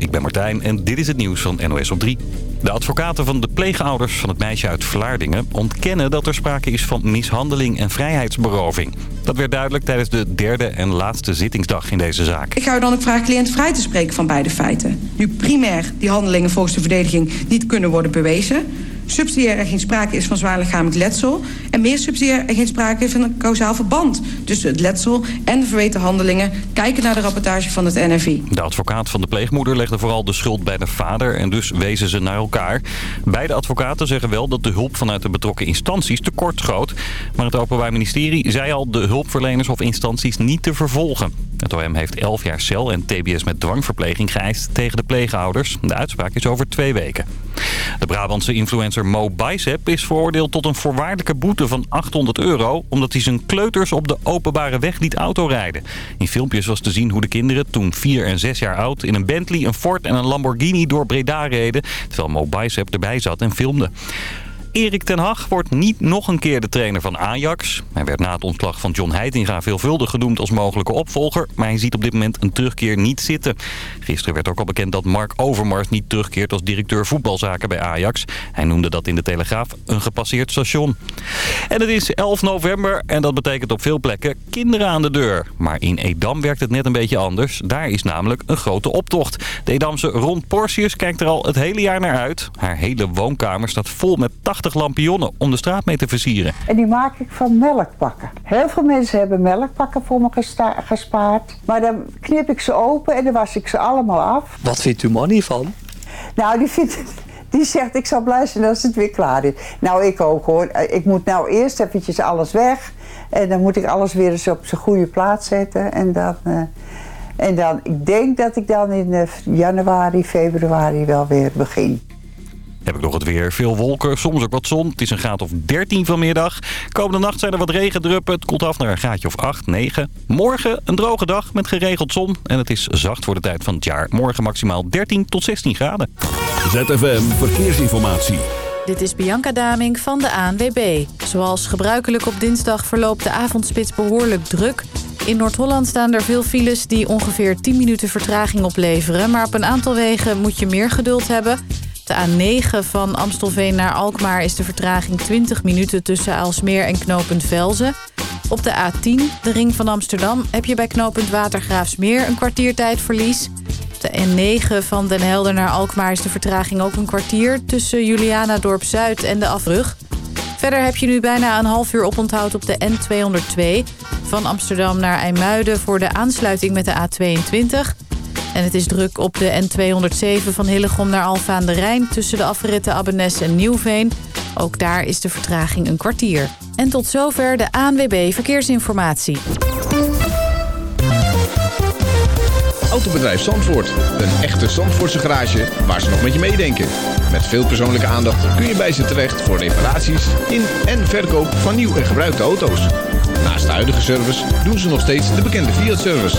ik ben Martijn en dit is het nieuws van NOS op 3. De advocaten van de pleegouders van het meisje uit Vlaardingen ontkennen dat er sprake is van mishandeling en vrijheidsberoving. Dat werd duidelijk tijdens de derde en laatste zittingsdag in deze zaak. Ik ga u dan ook vragen cliënt vrij te spreken van beide feiten. Nu primair die handelingen volgens de verdediging niet kunnen worden bewezen subsidiair er geen sprake is van zwaar lichamelijk letsel... en meer subsidiair er geen sprake is van een kausaal verband... tussen het letsel en de verweten handelingen... kijken naar de rapportage van het NFI. De advocaat van de pleegmoeder legde vooral de schuld bij de vader... en dus wezen ze naar elkaar. Beide advocaten zeggen wel dat de hulp vanuit de betrokken instanties tekort schoot. Maar het Openbaar Ministerie zei al de hulpverleners of instanties niet te vervolgen. Het OM heeft 11 jaar cel en tbs met dwangverpleging geëist tegen de pleegouders. De uitspraak is over twee weken. De Brabantse influencer Mo Bicep is veroordeeld tot een voorwaardelijke boete van 800 euro... omdat hij zijn kleuters op de openbare weg liet autorijden. In filmpjes was te zien hoe de kinderen toen 4 en 6 jaar oud... in een Bentley, een Ford en een Lamborghini door Breda reden... terwijl Mo Bicep erbij zat en filmde. Erik ten Hag wordt niet nog een keer de trainer van Ajax. Hij werd na het ontslag van John Heitinga veelvuldig genoemd als mogelijke opvolger. Maar hij ziet op dit moment een terugkeer niet zitten. Gisteren werd ook al bekend dat Mark Overmars niet terugkeert als directeur voetbalzaken bij Ajax. Hij noemde dat in de Telegraaf een gepasseerd station. En het is 11 november en dat betekent op veel plekken kinderen aan de deur. Maar in Edam werkt het net een beetje anders. Daar is namelijk een grote optocht. De Edamse Rond Portius kijkt er al het hele jaar naar uit. Haar hele woonkamer staat vol met 80 lampionnen om de straat mee te versieren. En die maak ik van melkpakken. Heel veel mensen hebben melkpakken voor me gespaard. Maar dan knip ik ze open en dan was ik ze allemaal af. Wat vindt uw man hiervan? Nou, die vindt... Die zegt, ik zal blij zijn als het weer klaar is. Nou, ik ook hoor. Ik moet nou eerst eventjes alles weg. En dan moet ik alles weer eens op zijn goede plaats zetten. En dan, uh, en dan, ik denk dat ik dan in uh, januari, februari wel weer begin. Heb ik nog het weer. Veel wolken, soms ook wat zon. Het is een graad of 13 vanmiddag. Komende nacht zijn er wat regendruppen. Het koelt af naar een graadje of 8, 9. Morgen een droge dag met geregeld zon. En het is zacht voor de tijd van het jaar. Morgen maximaal 13 tot 16 graden. ZFM Verkeersinformatie. Dit is Bianca Daming van de ANWB. Zoals gebruikelijk op dinsdag verloopt de avondspits behoorlijk druk. In Noord-Holland staan er veel files die ongeveer 10 minuten vertraging opleveren. Maar op een aantal wegen moet je meer geduld hebben... De A9 van Amstelveen naar Alkmaar is de vertraging 20 minuten tussen Aalsmeer en knooppunt Velzen. Op de A10, de ring van Amsterdam, heb je bij knooppunt Watergraafsmeer een kwartiertijdverlies. Op de N9 van Den Helder naar Alkmaar is de vertraging ook een kwartier... tussen Julianadorp Zuid en de afrug. Verder heb je nu bijna een half uur oponthoud op de N202... van Amsterdam naar IJmuiden voor de aansluiting met de A22... En het is druk op de N207 van Hillegom naar Alfa aan de Rijn... tussen de afritten Abbenes en Nieuwveen. Ook daar is de vertraging een kwartier. En tot zover de ANWB Verkeersinformatie. Autobedrijf Zandvoort. Een echte Zandvoortse garage waar ze nog met je meedenken. Met veel persoonlijke aandacht kun je bij ze terecht... voor reparaties in en verkoop van nieuw en gebruikte auto's. Naast de huidige service doen ze nog steeds de bekende Fiat-service...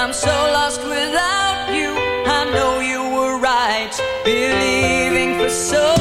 I'm so lost without you. I know you were right, believing for so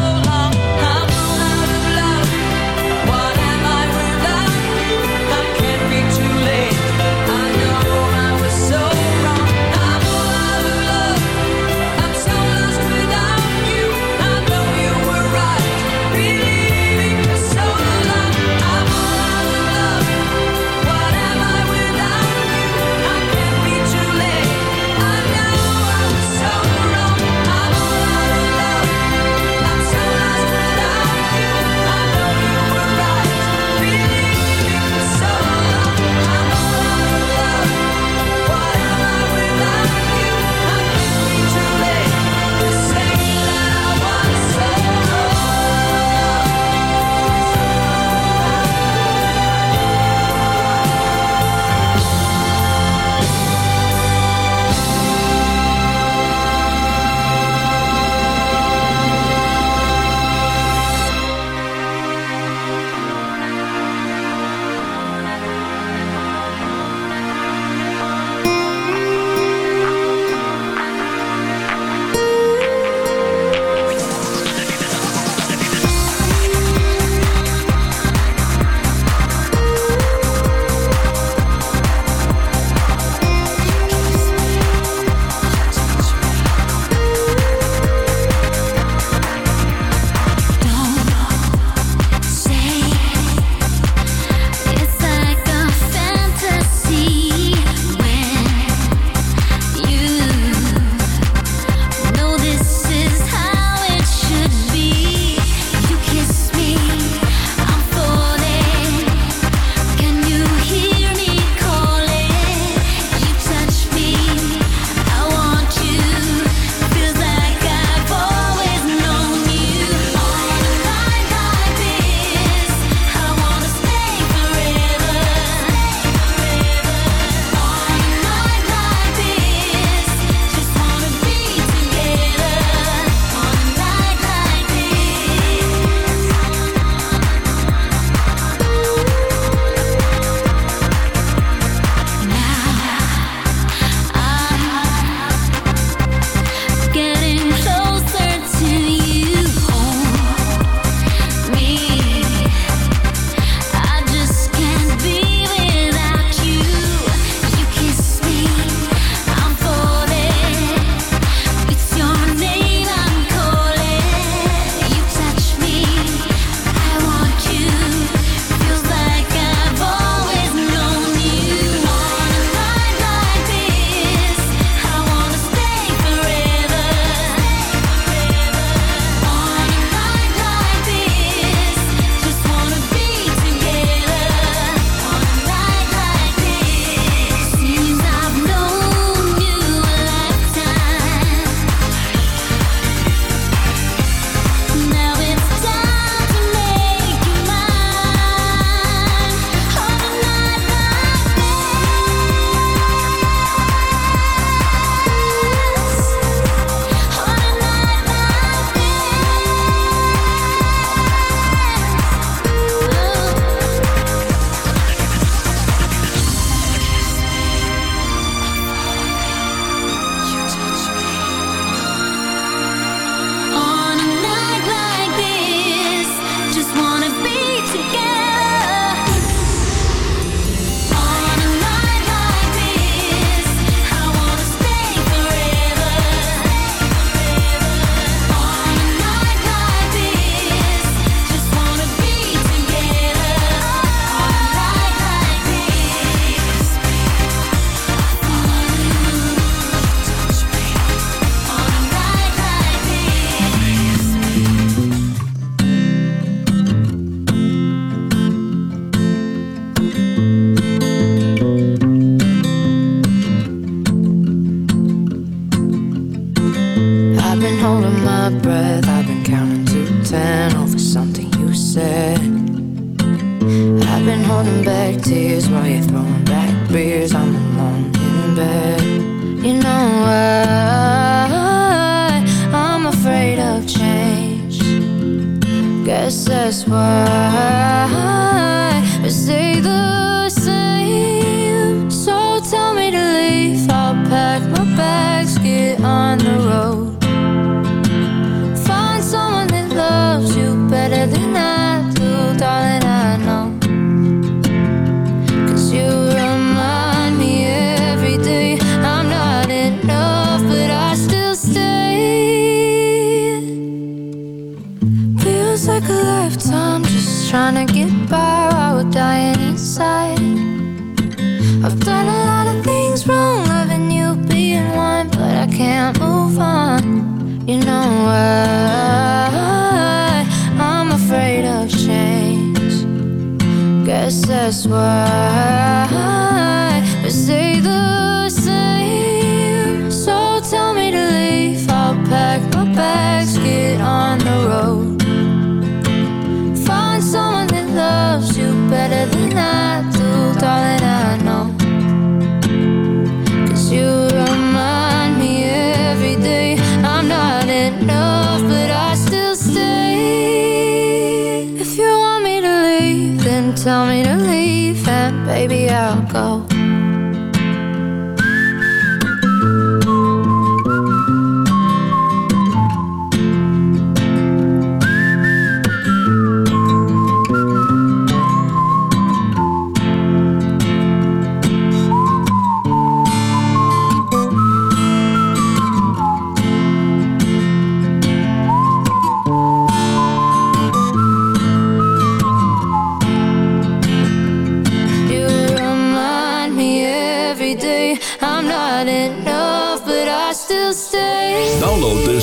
guess that's why I say the Baby, I'll go.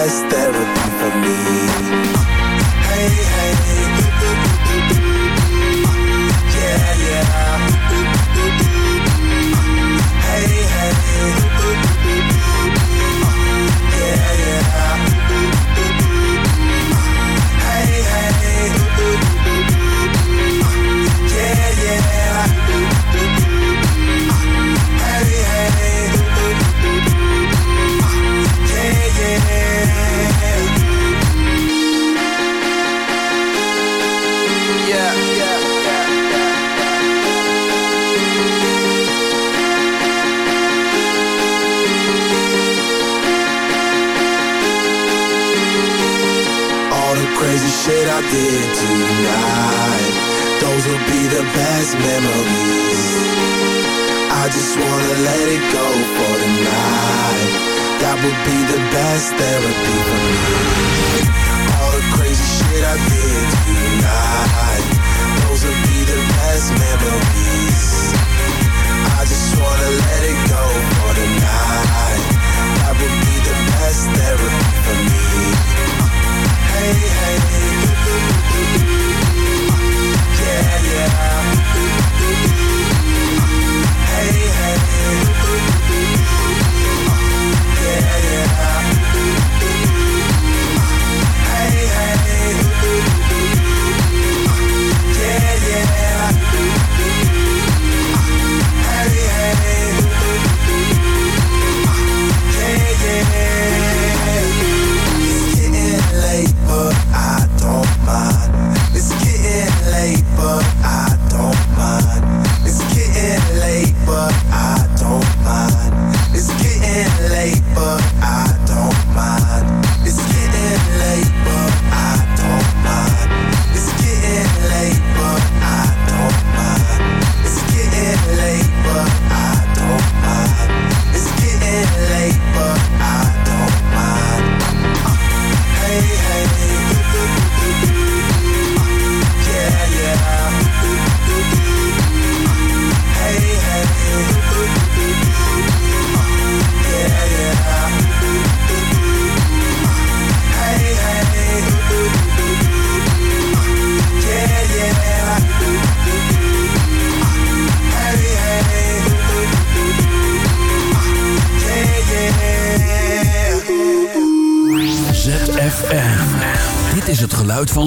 hasta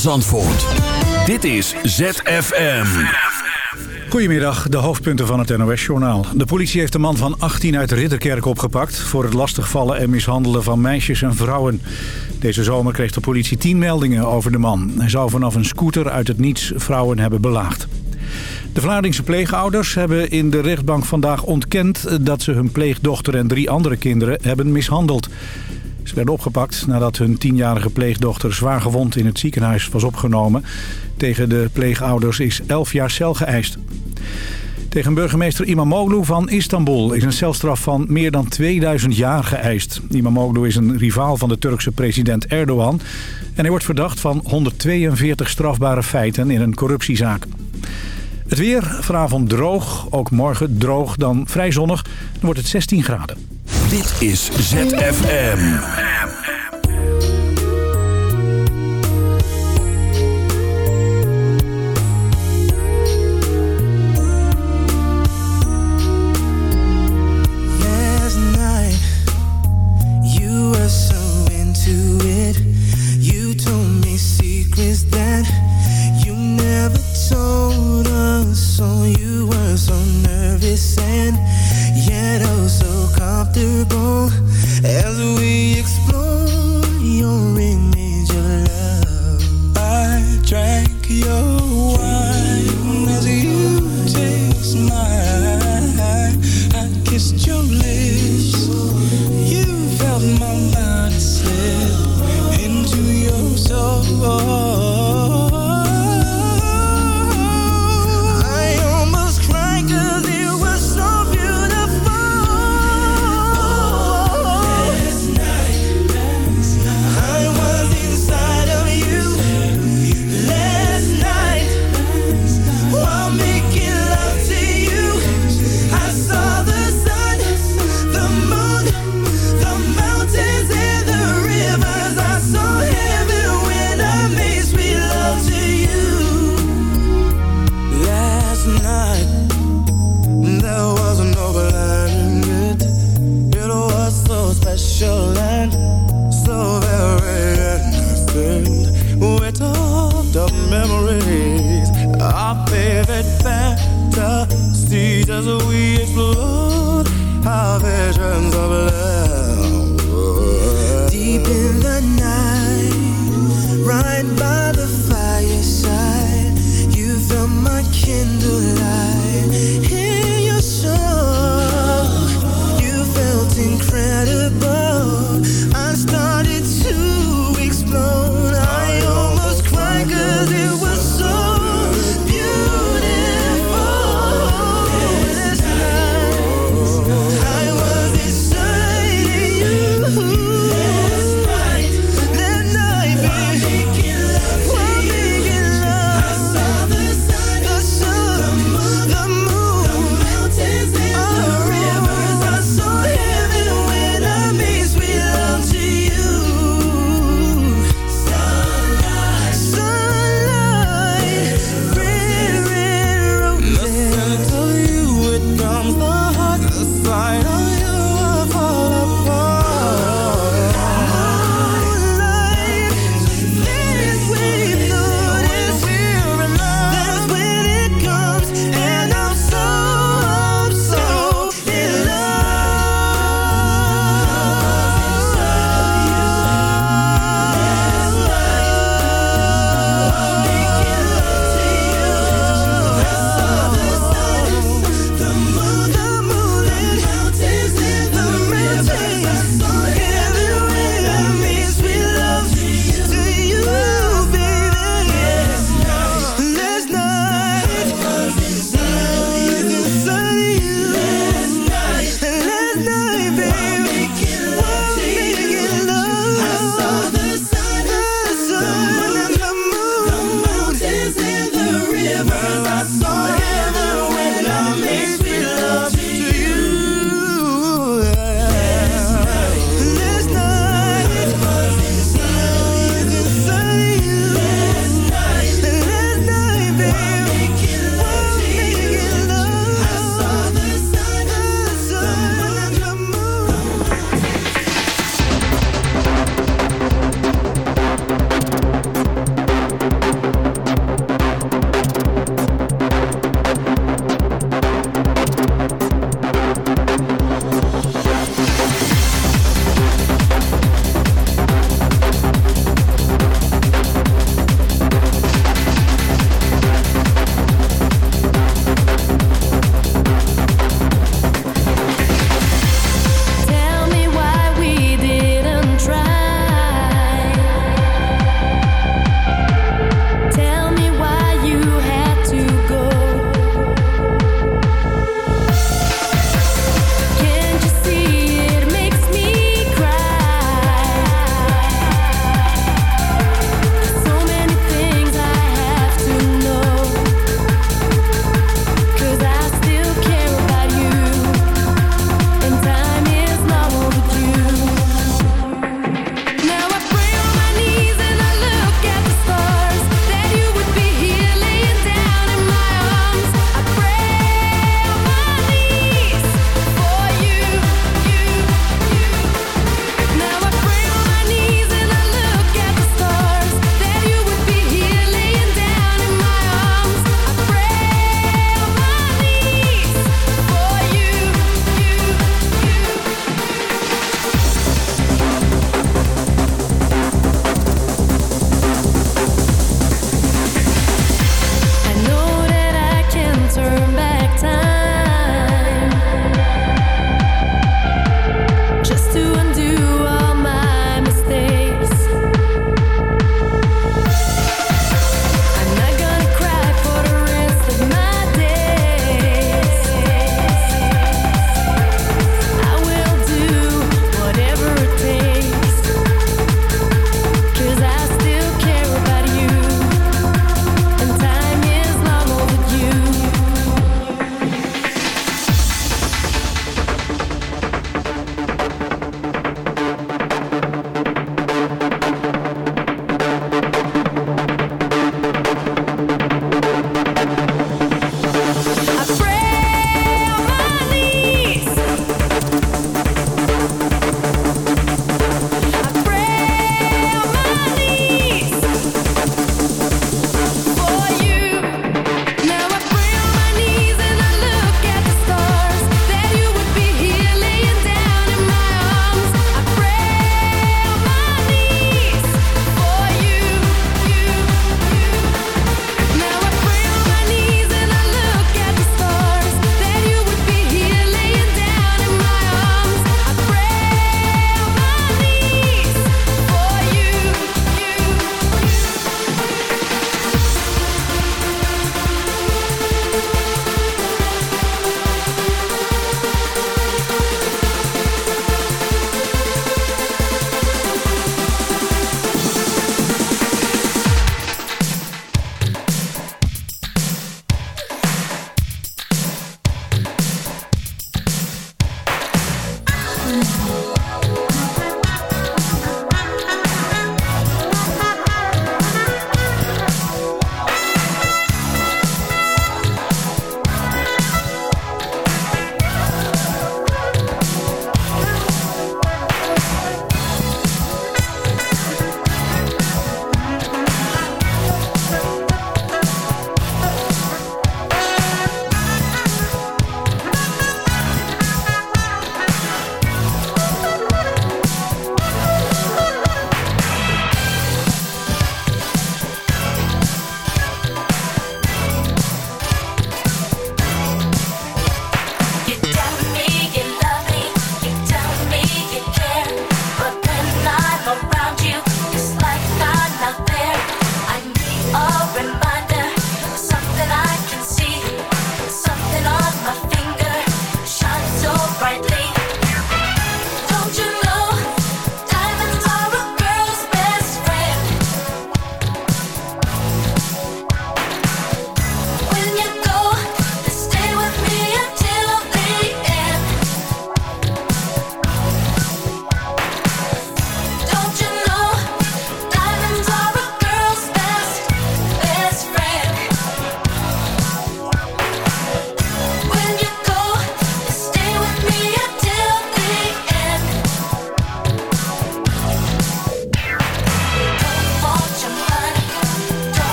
Zandvoort. Dit is ZFM. Goedemiddag, de hoofdpunten van het NOS-journaal. De politie heeft een man van 18 uit Ridderkerk opgepakt... voor het lastigvallen en mishandelen van meisjes en vrouwen. Deze zomer kreeg de politie 10 meldingen over de man. Hij zou vanaf een scooter uit het niets vrouwen hebben belaagd. De Vlaardingse pleegouders hebben in de rechtbank vandaag ontkend... dat ze hun pleegdochter en drie andere kinderen hebben mishandeld. Ze opgepakt nadat hun tienjarige pleegdochter zwaar gewond in het ziekenhuis was opgenomen. Tegen de pleegouders is 11 jaar cel geëist. Tegen burgemeester Imamoglu van Istanbul is een celstraf van meer dan 2000 jaar geëist. Imamoglu is een rivaal van de Turkse president Erdogan. En hij wordt verdacht van 142 strafbare feiten in een corruptiezaak. Het weer, vanavond droog, ook morgen droog, dan vrij zonnig. Dan wordt het 16 graden. Dit is ZFM.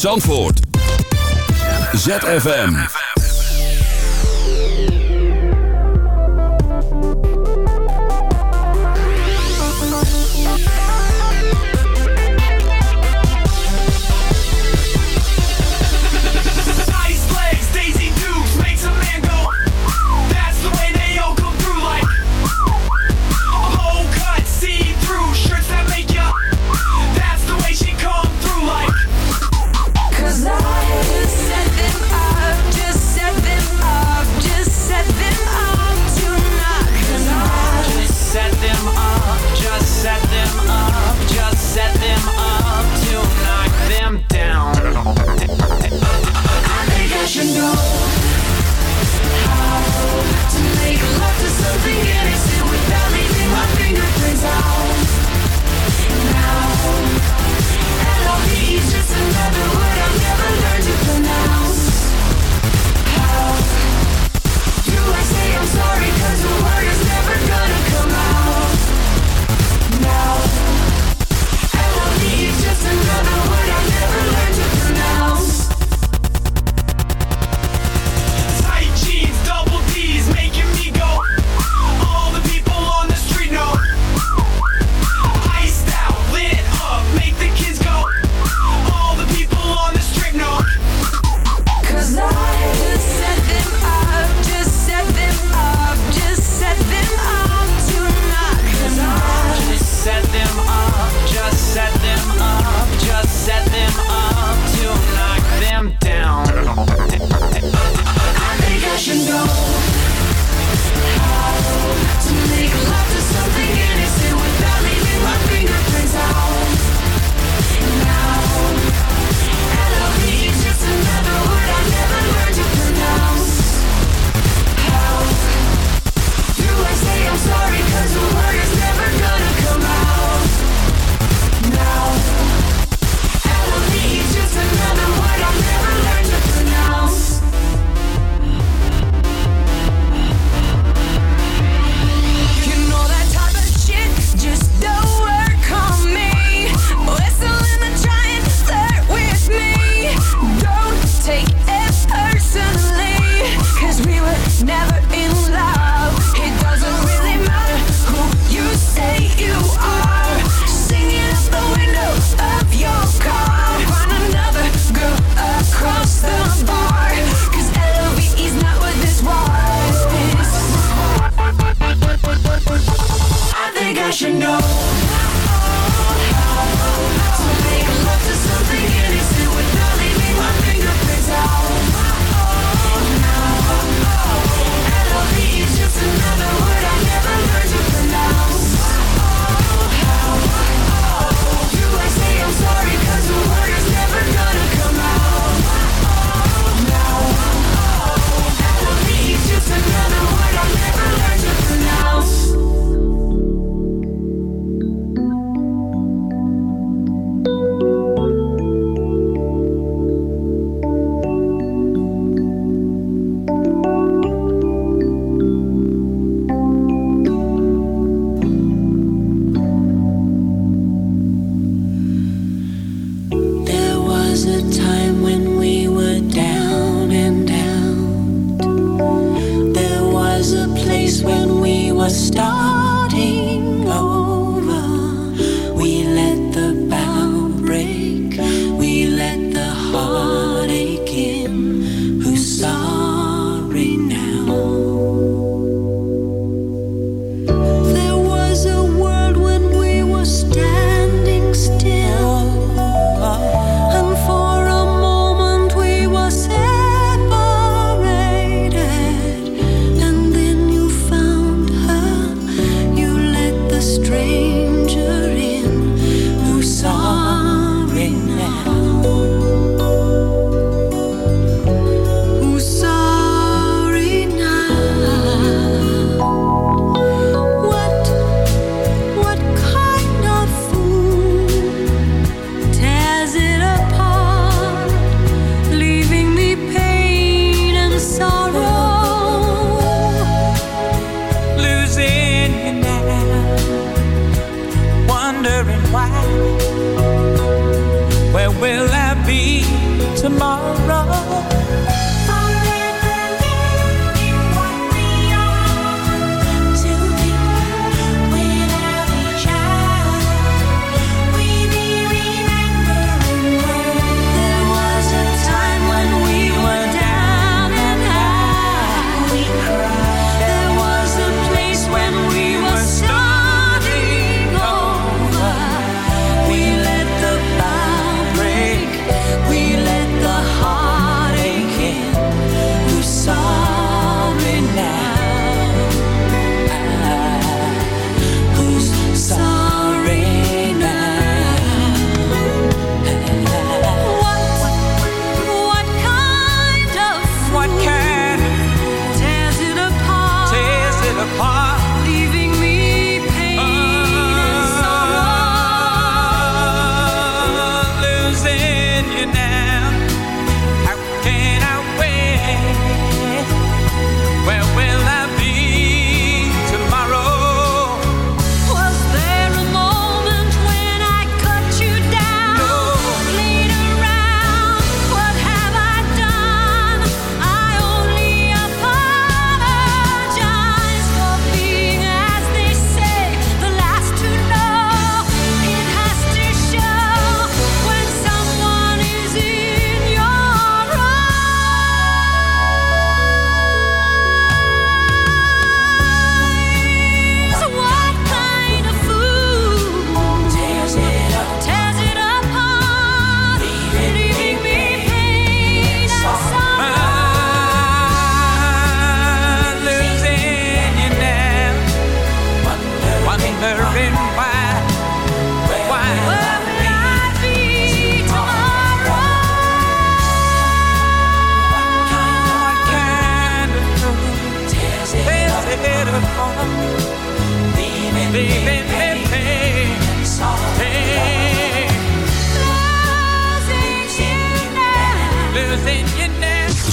Zandvoort. ZFM. And why. Where will I be tomorrow?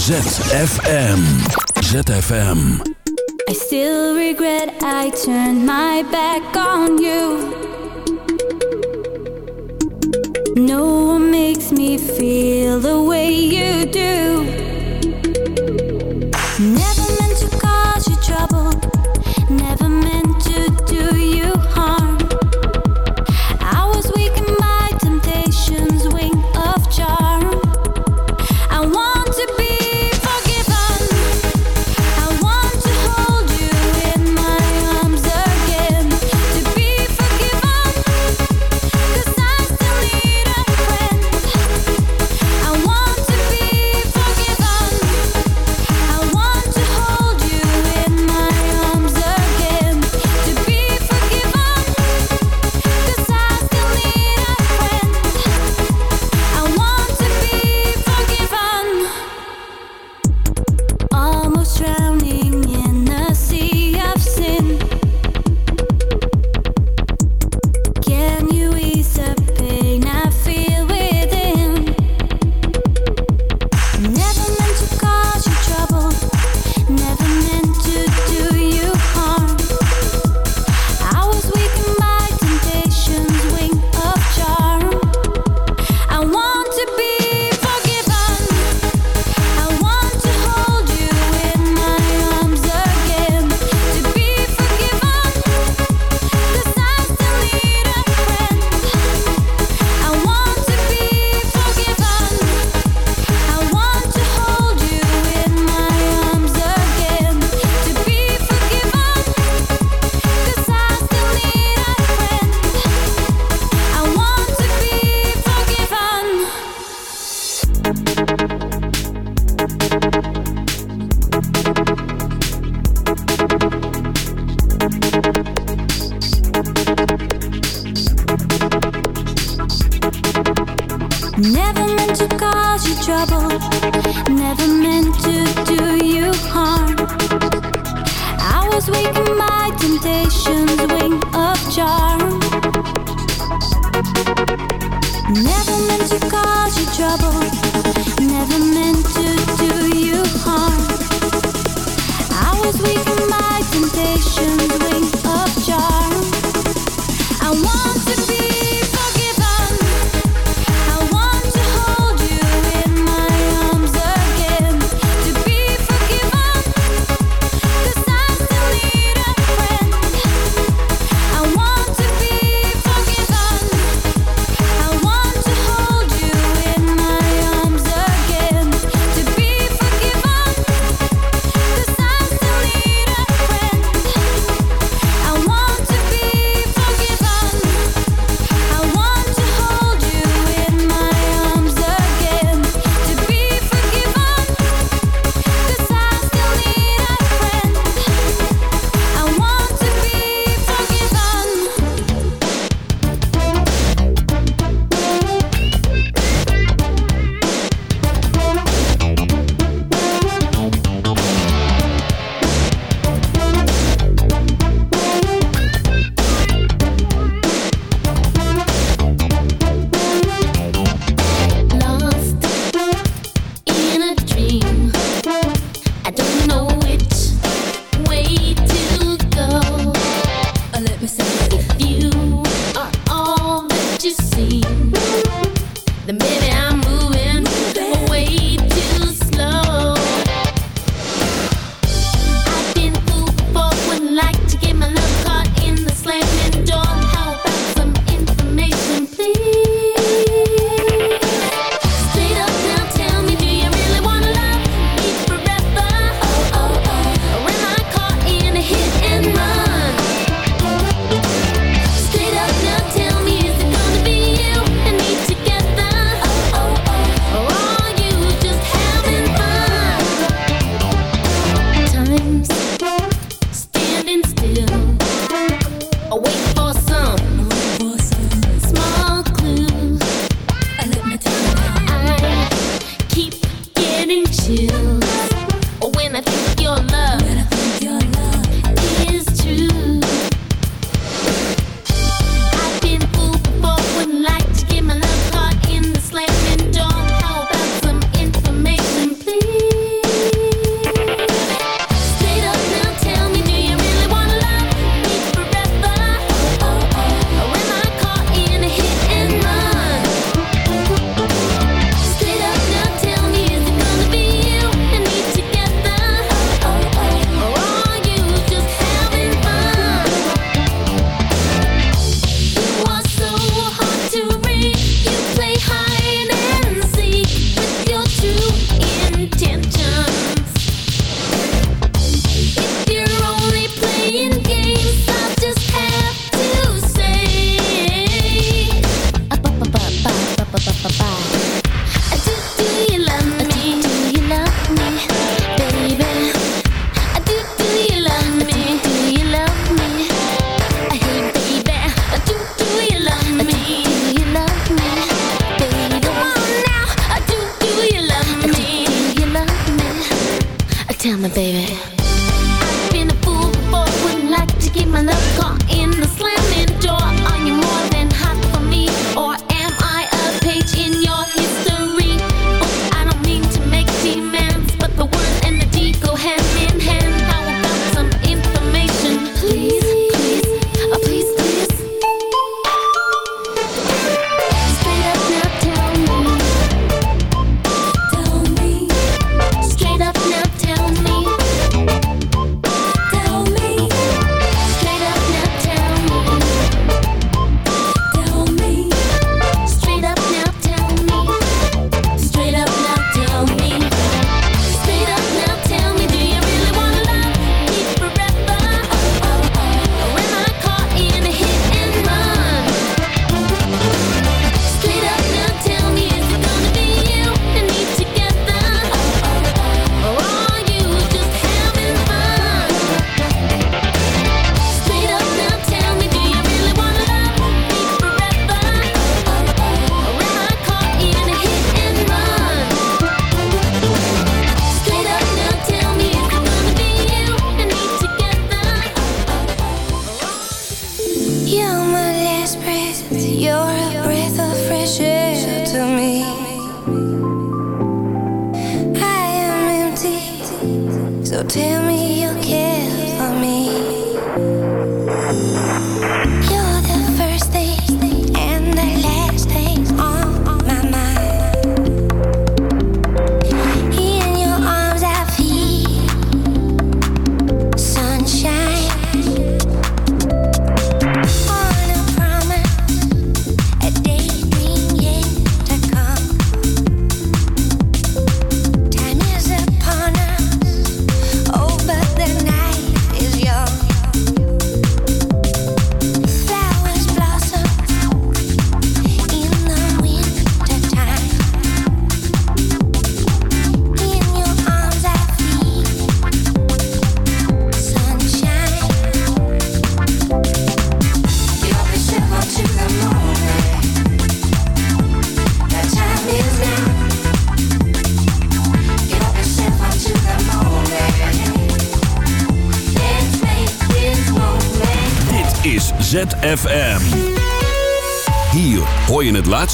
ZFM. ZFM. I still regret I turned my back on you. No one makes me feel the way you do.